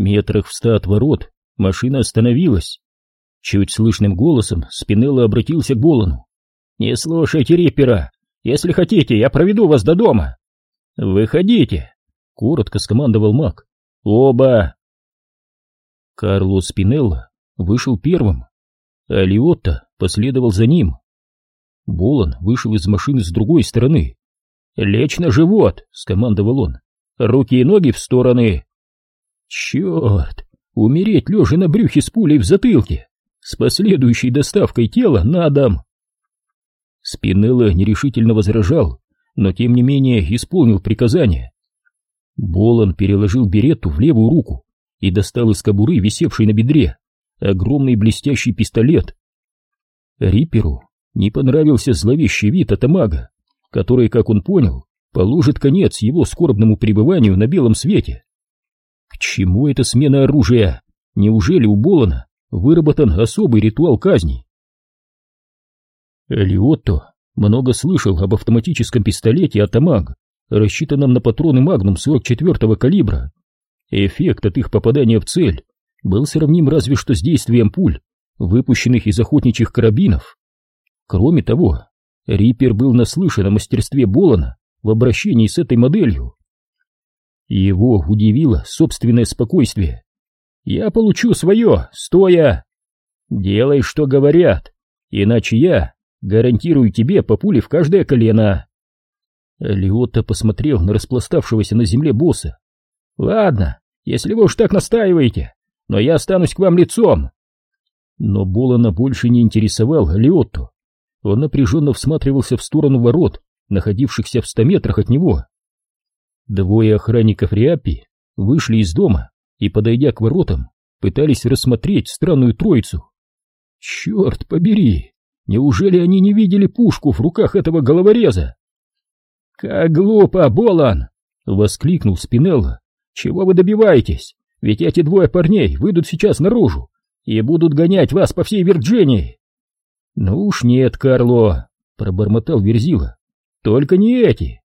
Метрах в ста от ворот машина остановилась. Чуть слышным голосом Спинелло обратился к Болону. «Не слушайте Риппера! Если хотите, я проведу вас до дома!» «Выходите!» — коротко скомандовал маг. «Оба!» Карло Спинелло вышел первым, а Лиотто последовал за ним. Болон вышел из машины с другой стороны. «Лечь на живот!» — скомандовал он. «Руки и ноги в стороны!» «Черт! Умереть лежа на брюхе с пулей в затылке! С последующей доставкой тела на дом!» Спинелло нерешительно возражал, но тем не менее исполнил приказание. Болон переложил беретту в левую руку и достал из кобуры, висевшей на бедре, огромный блестящий пистолет. Риперу не понравился зловещий вид атамага, который, как он понял, положит конец его скорбному пребыванию на белом свете. К чему эта смена оружия? Неужели у Болона выработан особый ритуал казни? Лиотто много слышал об автоматическом пистолете «Атамаг», рассчитанном на патроны «Магнум» 44-го калибра. Эффект от их попадания в цель был сравним разве что с действием пуль, выпущенных из охотничьих карабинов. Кроме того, Риппер был наслышан о мастерстве Болана в обращении с этой моделью. Его удивило собственное спокойствие. «Я получу свое, стоя!» «Делай, что говорят, иначе я гарантирую тебе по пуле в каждое колено!» Лиотто посмотрел на распластавшегося на земле босса. «Ладно, если вы уж так настаиваете, но я останусь к вам лицом!» Но Болана больше не интересовал Лиотто. Он напряженно всматривался в сторону ворот, находившихся в ста метрах от него. Двое охранников Риапи вышли из дома и, подойдя к воротам, пытались рассмотреть странную троицу. Черт побери! Неужели они не видели пушку в руках этого головореза? «Как глупо, Болан!» — воскликнул Спинелло. «Чего вы добиваетесь? Ведь эти двое парней выйдут сейчас наружу и будут гонять вас по всей Вирджинии!» «Ну уж нет, Карло!» — пробормотал Верзила. «Только не эти!»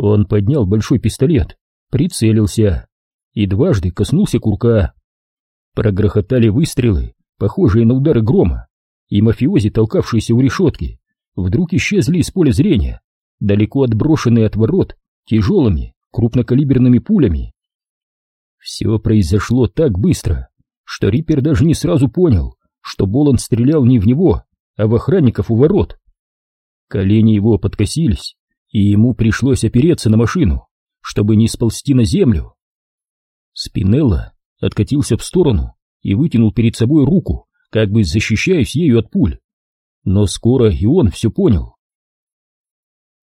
Он поднял большой пистолет, прицелился и дважды коснулся курка. Прогрохотали выстрелы, похожие на удары грома, и мафиози, толкавшиеся у решетки, вдруг исчезли из поля зрения, далеко отброшенные от ворот тяжелыми крупнокалиберными пулями. Все произошло так быстро, что Риппер даже не сразу понял, что Боланд стрелял не в него, а в охранников у ворот. Колени его подкосились, и ему пришлось опереться на машину, чтобы не сползти на землю. Спинелла откатился в сторону и вытянул перед собой руку, как бы защищаясь ею от пуль. Но скоро и он все понял.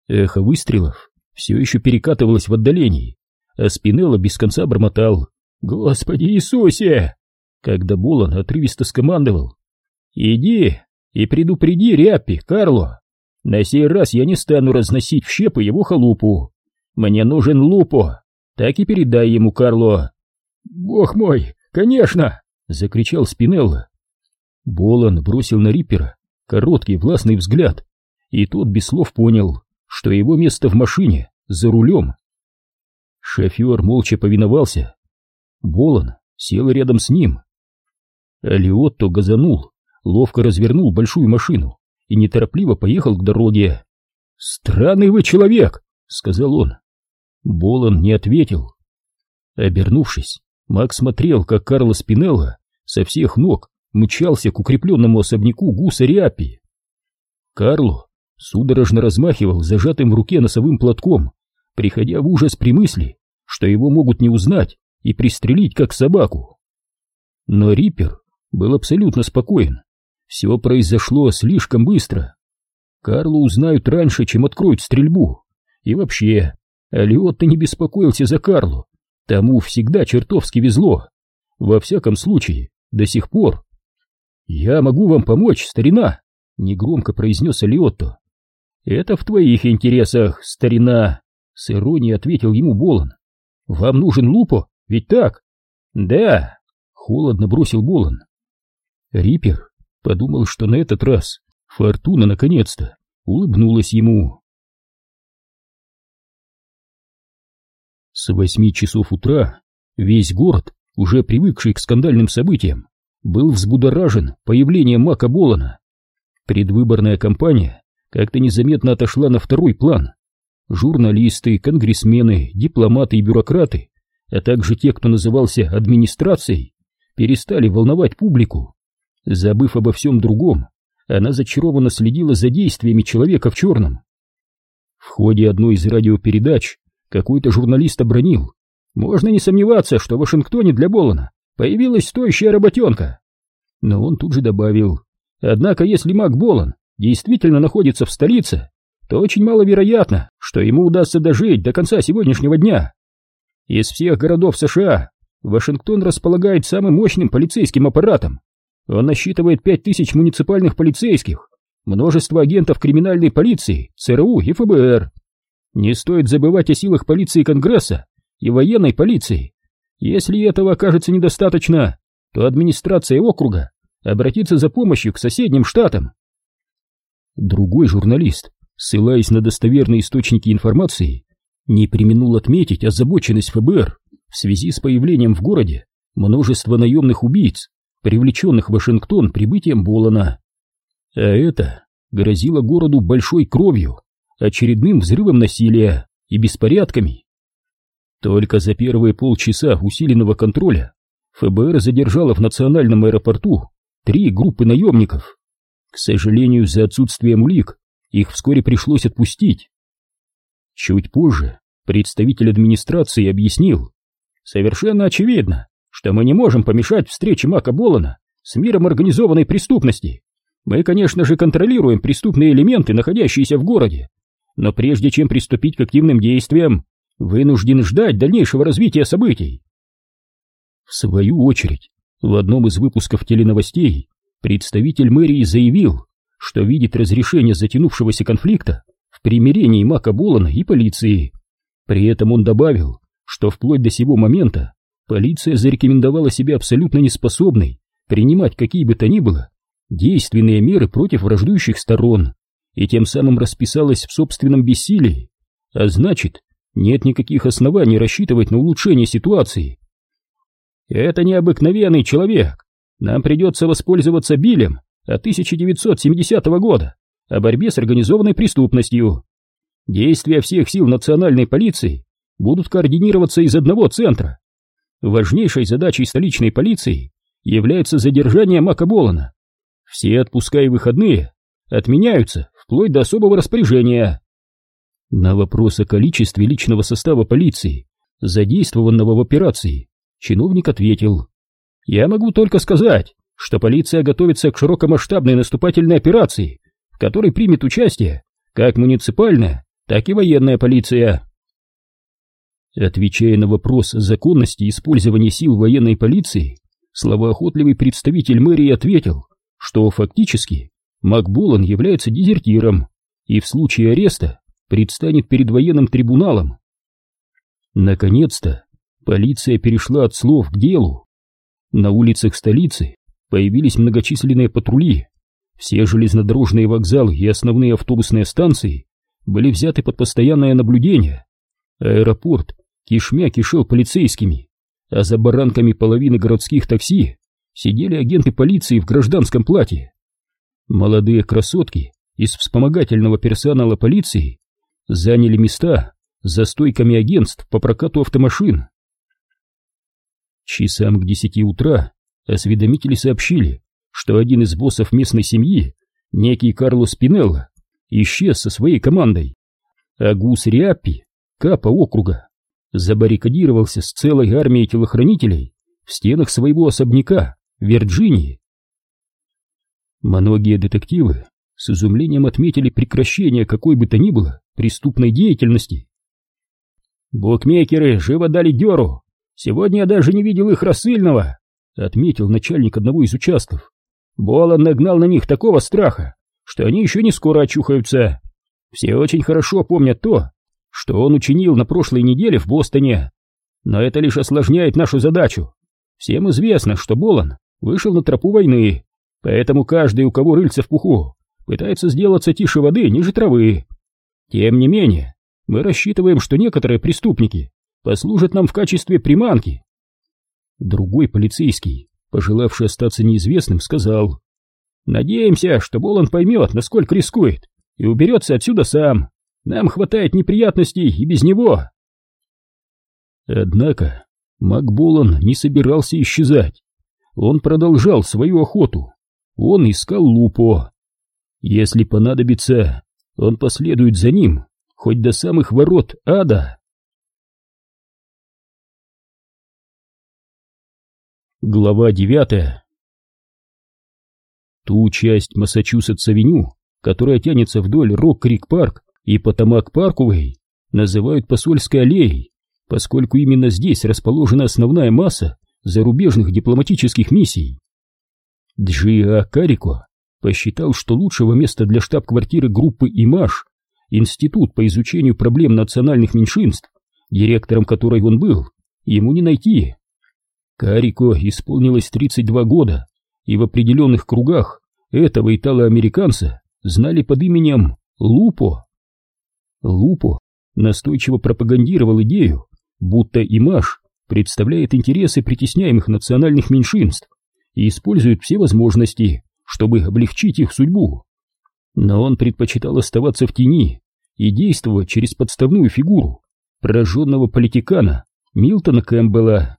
Эхо выстрелов все еще перекатывалось в отдалении, а Спинелла без конца бормотал «Господи Иисусе!» Когда Болон отрывисто скомандовал «Иди и предупреди Ряппи, Карло! На сей раз я не стану разносить в щепы его халупу. Мне нужен Лупо, так и передай ему, Карло!» «Бог мой, конечно!» — закричал Спинелла. Болон бросил на Риппера короткий властный взгляд, и тот без слов понял, что его место в машине, за рулем. Шофер молча повиновался. Болон сел рядом с ним. Алиотто газанул, ловко развернул большую машину и неторопливо поехал к дороге. «Странный вы человек!» — сказал он. Болон не ответил. Обернувшись, Макс смотрел, как Карло Спинелло со всех ног мчался к укрепленному особняку гуса Риапи. Карло судорожно размахивал зажатым в руке носовым платком, приходя в ужас при мысли, что его могут не узнать и пристрелить как собаку. Но Риппер был абсолютно спокоен. Все произошло слишком быстро. Карлу узнают раньше, чем откроют стрельбу. И вообще, Алиотто не беспокоился за Карлу. Тому всегда чертовски везло. Во всяком случае, до сих пор. «Я могу вам помочь, старина!» — негромко произнес Алиотто. «Это в твоих интересах, старина!» — с иронией ответил ему Болон. «Вам нужен Лупо, ведь так?» «Да!» — холодно бросил Болон. Риппер подумал, что на этот раз Фортуна наконец-то улыбнулась ему. С восьми часов утра весь город уже привыкший к скандальным событиям, был взбудоражен появлением Мака Болана. Предвыборная кампания как-то незаметно отошла на второй план. Журналисты, конгрессмены, дипломаты и бюрократы, а также те, кто назывался администрацией, перестали волновать публику. Забыв обо всем другом, она зачарованно следила за действиями человека в черном. В ходе одной из радиопередач какой-то журналист обронил. Можно не сомневаться, что в Вашингтоне для Болана появилась стоящая работенка. Но он тут же добавил. Однако, если Мак Болан действительно находится в столице, то очень маловероятно, что ему удастся дожить до конца сегодняшнего дня. Из всех городов США Вашингтон располагает самым мощным полицейским аппаратом. Он насчитывает пять тысяч муниципальных полицейских, множество агентов криминальной полиции, ЦРУ и ФБР. Не стоит забывать о силах полиции Конгресса и военной полиции. Если этого окажется недостаточно, то администрация округа обратится за помощью к соседним штатам. Другой журналист, ссылаясь на достоверные источники информации, не применул отметить озабоченность ФБР в связи с появлением в городе множества наемных убийц, привлеченных в Вашингтон прибытием Болана. А это грозило городу большой кровью, очередным взрывом насилия и беспорядками. Только за первые полчаса усиленного контроля ФБР задержало в национальном аэропорту три группы наемников. К сожалению, за отсутствием улик их вскоре пришлось отпустить. Чуть позже представитель администрации объяснил, совершенно очевидно, что мы не можем помешать встрече Мака Болана с миром организованной преступности. Мы, конечно же, контролируем преступные элементы, находящиеся в городе, но прежде чем приступить к активным действиям, вынужден ждать дальнейшего развития событий. В свою очередь, в одном из выпусков теленовостей представитель мэрии заявил, что видит разрешение затянувшегося конфликта в примирении Мака Болана и полиции. При этом он добавил, что вплоть до сего момента полиция зарекомендовала себя абсолютно неспособной принимать какие бы то ни было действенные меры против враждующих сторон и тем самым расписалась в собственном бессилии, а значит, нет никаких оснований рассчитывать на улучшение ситуации. Это необыкновенный человек. Нам придется воспользоваться Биллем от 1970 года о борьбе с организованной преступностью. Действия всех сил национальной полиции будут координироваться из одного центра. Важнейшей задачей столичной полиции является задержание Мака Болана. Все отпуска и выходные отменяются вплоть до особого распоряжения. На вопрос о количестве личного состава полиции, задействованного в операции, чиновник ответил. «Я могу только сказать, что полиция готовится к широкомасштабной наступательной операции, в которой примет участие как муниципальная, так и военная полиция. Отвечая на вопрос законности использования сил военной полиции, словоохотливый представитель мэрии ответил, что фактически Макбулан является дезертиром и в случае ареста предстанет перед военным трибуналом. Наконец-то полиция перешла от слов к делу. На улицах столицы появились многочисленные патрули. Все железнодорожные вокзалы и основные автобусные станции были взяты под постоянное наблюдение. Аэропорт кишмя кишел полицейскими, а за баранками половины городских такси сидели агенты полиции в гражданском платье. Молодые красотки из вспомогательного персонала полиции заняли места за стойками агентств по прокату автомашин. Часам к десяти утра осведомители сообщили, что один из боссов местной семьи, некий Карлос Пинелло, исчез со своей командой, а Гус Риаппи, капа округа, забаррикадировался с целой армией телохранителей в стенах своего особняка в Вирджинии. Многие детективы с изумлением отметили прекращение какой бы то ни было преступной деятельности. «Букмекеры живо дали дёру! Сегодня я даже не видел их рассыльного!» — отметил начальник одного из участков. Болон нагнал на них такого страха, что они еще не скоро очухаются. Все очень хорошо помнят то, что он учинил на прошлой неделе в Бостоне. Но это лишь осложняет нашу задачу. Всем известно, что Болон вышел на тропу войны, поэтому каждый, у кого рыльца в пуху, пытается сделаться тише воды, ниже травы. Тем не менее, мы рассчитываем, что некоторые преступники послужат нам в качестве приманки. Другой полицейский, пожелавший остаться неизвестным, сказал. «Надеемся, что Болон поймет, насколько рискует, и уберется отсюда сам. Нам хватает неприятностей и без него». Однако Макболан не собирался исчезать. Он продолжал свою охоту. Он искал Лупо. Если понадобится, он последует за ним, хоть до самых ворот ада. Глава девятая Ту часть Массачусетс-авеню, которая тянется вдоль Рок-Крик-парк и Потамак-Паркувей, называют посольской аллеей, поскольку именно здесь расположена основная масса зарубежных дипломатических миссий. Джиа Карико посчитал, что лучшего места для штаб-квартиры группы ИМАШ, институт по изучению проблем национальных меньшинств, директором которой он был, ему не найти. Карико исполнилось 32 года, и в определенных кругах этого итало-американца знали под именем Лупо. Лупо настойчиво пропагандировал идею, будто Имаш представляет интересы притесняемых национальных меньшинств и использует все возможности, чтобы облегчить их судьбу. Но он предпочитал оставаться в тени и действовать через подставную фигуру пораженного политикана Милтона Кэмпбелла.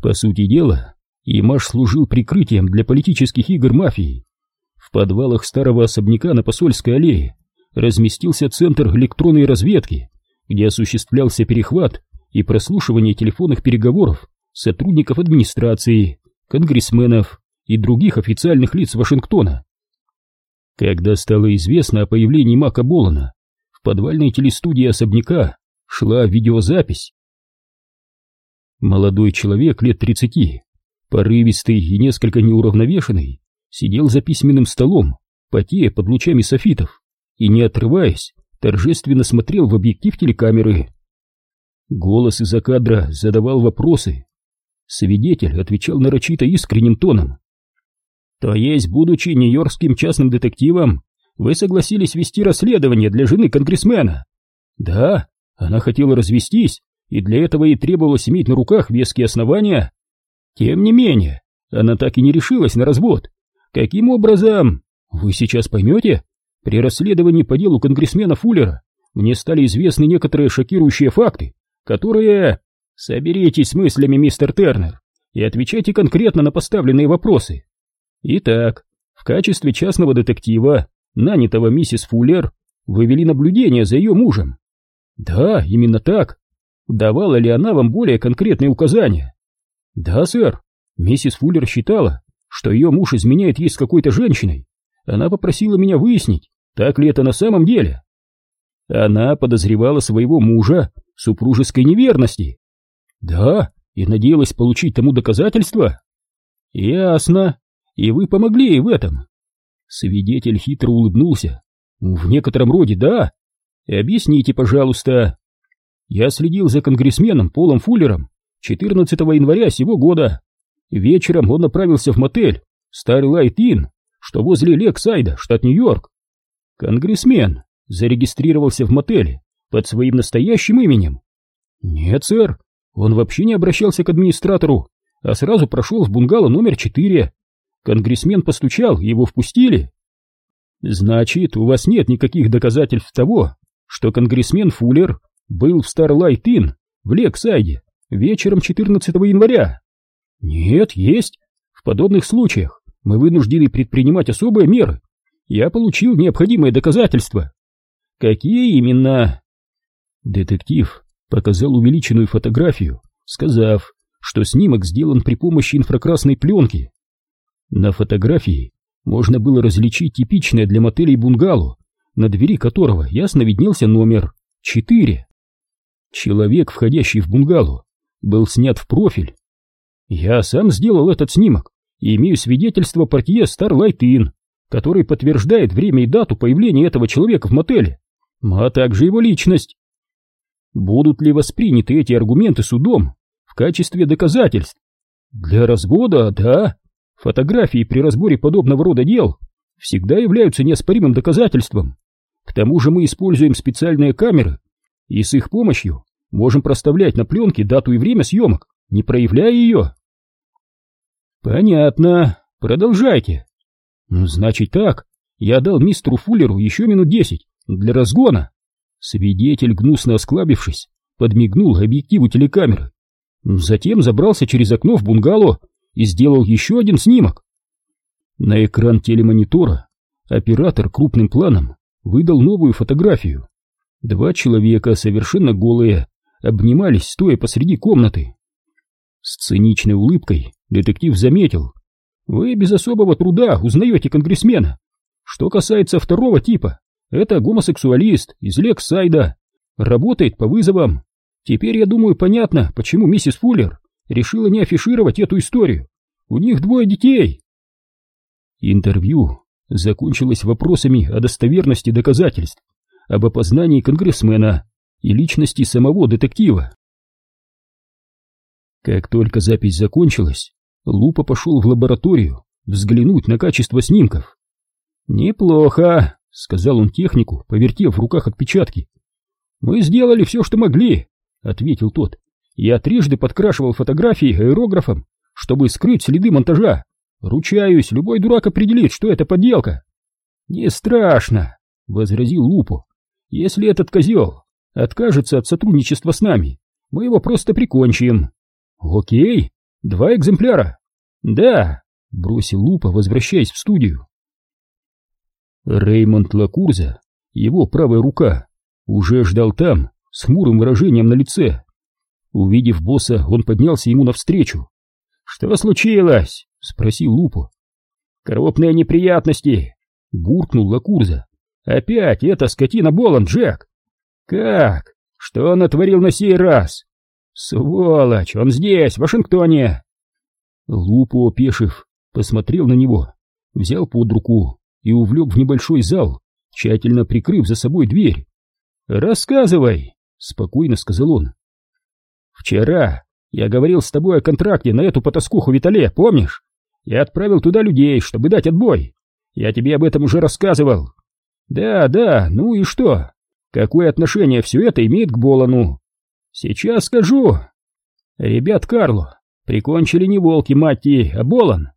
По сути дела, Имаш служил прикрытием для политических игр мафии. В подвалах старого особняка на Посольской аллее разместился центр электронной разведки, где осуществлялся перехват и прослушивание телефонных переговоров сотрудников администрации, конгрессменов и других официальных лиц Вашингтона. Когда стало известно о появлении Мака Болана, в подвальной телестудии особняка шла видеозапись. Молодой человек лет тридцати, порывистый и несколько неуравновешенный, сидел за письменным столом, потея под лучами софитов, и, не отрываясь, торжественно смотрел в объектив телекамеры. Голос из-за кадра задавал вопросы. Свидетель отвечал нарочито искренним тоном. «То есть, будучи нью-йоркским частным детективом, вы согласились вести расследование для жены конгрессмена?» «Да, она хотела развестись, и для этого ей требовалось иметь на руках веские основания. Тем не менее, она так и не решилась на развод. Каким образом? Вы сейчас поймете? При расследовании по делу конгрессмена Фуллера мне стали известны некоторые шокирующие факты, которые... Соберитесь с мыслями, мистер Тернер, и отвечайте конкретно на поставленные вопросы. Итак, в качестве частного детектива, нанятого миссис Фуллер, вы вели наблюдение за ее мужем. Да, именно так. Давала ли она вам более конкретные указания? Да, сэр. Миссис Фуллер считала, что ее муж изменяет ей с какой-то женщиной. Она попросила меня выяснить, так ли это на самом деле. Она подозревала своего мужа в супружеской неверности. Да, и надеялась получить тому доказательства. Ясно. И вы помогли ей в этом. Свидетель хитро улыбнулся. В некотором роде, да. Объясните, пожалуйста. Я следил за конгрессменом Полом Фуллером 14 января сего года. Вечером он направился в мотель Starlight Inn, что возле Лексайда, штат Нью-Йорк. Конгрессмен зарегистрировался в мотеле под своим настоящим именем. Нет, сэр, он вообще не обращался к администратору, а сразу прошел в бунгало номер четыре. Конгрессмен постучал, его впустили. Значит, у вас нет никаких доказательств того, что конгрессмен Фуллер был в Starlight Inn в Лексайде вечером 14 января. Нет, есть. В подобных случаях мы вынуждены предпринимать особые меры. Я получил необходимые доказательства. Какие именно? Детектив показал увеличенную фотографию, сказав, что снимок сделан при помощи инфракрасной пленки. На фотографии можно было различить типичное для мотелей бунгало, на двери которого ясно виднелся номер 4. Человек, входящий в бунгало, был снят в профиль. Я сам сделал этот снимок и имею свидетельство портье Starlight Inn, который подтверждает время и дату появления этого человека в мотеле, а также его личность. Будут ли восприняты эти аргументы судом в качестве доказательств? Для развода, да. Фотографии при разборе подобного рода дел всегда являются неоспоримым доказательством. К тому же мы используем специальные камеры, и с их помощью можем проставлять на пленке дату и время съемок не проявляя ее. Понятно, продолжайте. Ну, значит так, я дал мистеру Фуллеру еще минут десять для разгона. Свидетель, гнусно осклабившись, подмигнул объективу телекамеры. Затем забрался через окно в бунгало и сделал еще один снимок. На экран телемонитора оператор крупным планом выдал новую фотографию. Два человека, совершенно голые, обнимались, стоя посреди комнаты. С циничной улыбкой детектив заметил. Вы без особого труда узнаете конгрессмена. Что касается второго типа, это гомосексуалист из Лексайда. Работает по вызовам. Теперь, я думаю, понятно, почему миссис Фуллер решила не афишировать эту историю. У них двое детей. Интервью закончилось вопросами о достоверности доказательств, об опознании конгрессмена и личности самого детектива. Как только запись закончилась, Лупа пошел в лабораторию взглянуть на качество снимков. «Неплохо», — сказал он технику, повертев в руках отпечатки. «Мы сделали все, что могли», — ответил тот. «Я трижды подкрашивал фотографии аэрографом, чтобы скрыть следы монтажа. Ручаюсь, любой дурак определит, что это подделка». «Не страшно», — возразил Лупу. «Если этот козел откажется от сотрудничества с нами, мы его просто прикончим». «Окей, два экземпляра». «Да», — бросил Лупа, возвращаясь в студию. Реймонд Лакурза, его правая рука, уже ждал там, с хмурым выражением на лице. Увидев босса, он поднялся ему навстречу. «Что случилось?» — спросил Лупо. «Крупные неприятности!» — буркнул Лакурза. «Опять эта скотина Болан, Джек!» «Как? Что он натворил на сей раз?» «Сволочь! Он здесь, в Вашингтоне!» Лупо, опешив, посмотрел на него, взял под руку и увлек в небольшой зал, тщательно прикрыв за собой дверь. «Рассказывай!» — спокойно сказал он. «Вчера я говорил с тобой о контракте на эту потаскуху Витале, помнишь? Я отправил туда людей, чтобы дать отбой. Я тебе об этом уже рассказывал. Да, да, ну и что? Какое отношение все это имеет к Болону? Сейчас скажу. Ребят Карло прикончили не волки, мать а Болон.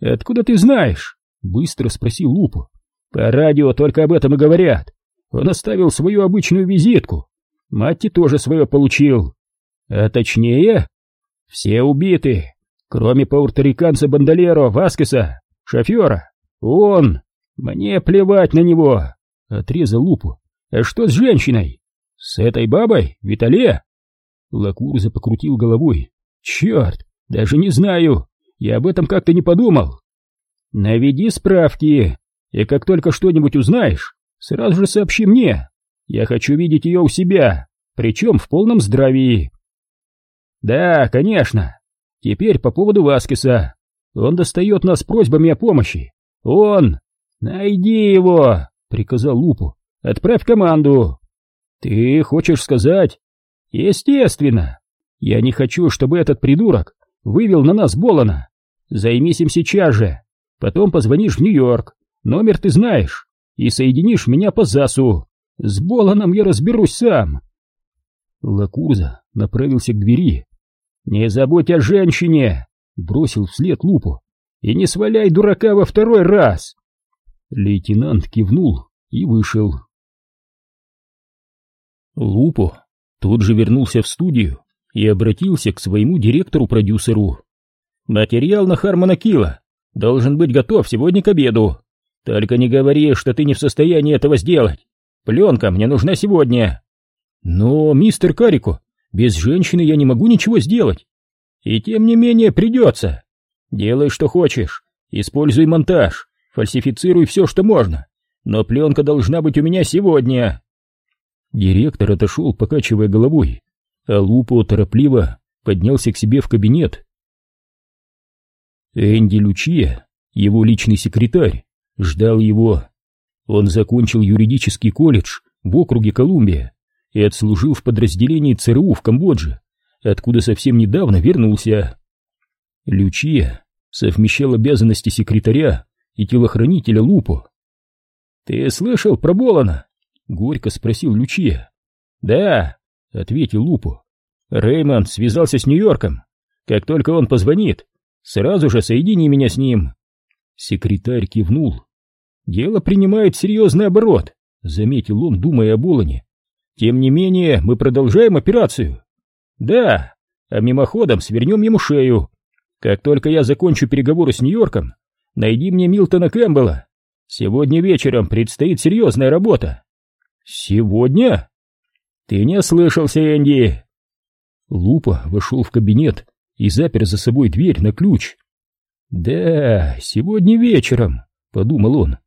Откуда ты знаешь? Быстро спросил Лупу. По радио только об этом и говорят. Он оставил свою обычную визитку. Матти тоже свое получил. А точнее, все убиты, кроме паурториканца Бандалеро, Васкеса, шофера. Он! Мне плевать на него! Отрезал Лупу. А что с женщиной? С этой бабой, Витале? Лакурза покрутил головой. Черт, даже не знаю. Я об этом как-то не подумал. Наведи справки, и как только что-нибудь узнаешь, сразу же сообщи мне. Я хочу видеть ее у себя, причем в полном здравии. Да, конечно. Теперь по поводу Васкиса. Он достает нас просьбами о помощи. Он! Найди его, приказал Лупу. Отправь команду. Ты хочешь сказать? Естественно. Я не хочу, чтобы этот придурок вывел на нас Болона. Займись им сейчас же. Потом позвонишь в Нью-Йорк, номер ты знаешь, и соединишь меня по ЗАСу. С Боланом я разберусь сам. Лакурза направился к двери. «Не забудь о женщине!» — бросил вслед Лупу. «И не сваляй дурака во второй раз!» Лейтенант кивнул и вышел. Лупо тут же вернулся в студию и обратился к своему директору-продюсеру. «Материал на Хармона Килла должен быть готов сегодня к обеду. Только не говори, что ты не в состоянии этого сделать. Пленка мне нужна сегодня. Но, мистер Карико, без женщины я не могу ничего сделать. И тем не менее придется. Делай, что хочешь. Используй монтаж. Фальсифицируй все, что можно. Но пленка должна быть у меня сегодня. Директор отошел, покачивая головой, а Лупо торопливо поднялся к себе в кабинет. Энди Лючия, его личный секретарь, ждал его. Он закончил юридический колледж в округе Колумбия и отслужил в подразделении ЦРУ в Камбодже, откуда совсем недавно вернулся. Лючия совмещал обязанности секретаря и телохранителя Лупо. «Ты слышал про Болана?» — горько спросил Лючия. «Да», — ответил Лупо. «Реймонд связался с Нью-Йорком Как только он позвонит, сразу же соедини меня с ним. Секретарь кивнул. Дело принимает серьезный оборот, заметил он, думая о Болоне. Тем не менее, мы продолжаем операцию. Да, а мимоходом свернем ему шею. Как только я закончу переговоры с Нью-Йорком, найди мне Милтона Кэмпбелла. Сегодня вечером предстоит серьезная работа. Сегодня? Ты не ослышался, Энди. Лупа вошел в кабинет и запер за собой дверь на ключ. Да, сегодня вечером, подумал он.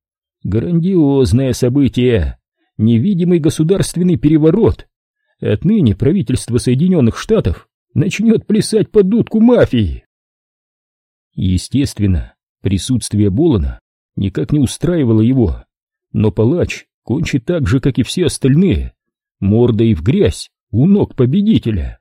Грандиозное событие, невидимый государственный переворот. Отныне правительство Соединенных Штатов начнет плясать под дудку мафии. Естественно, присутствие Болона никак не устраивало его, но палач кончит так же, как и все остальные, мордой в грязь у ног победителя.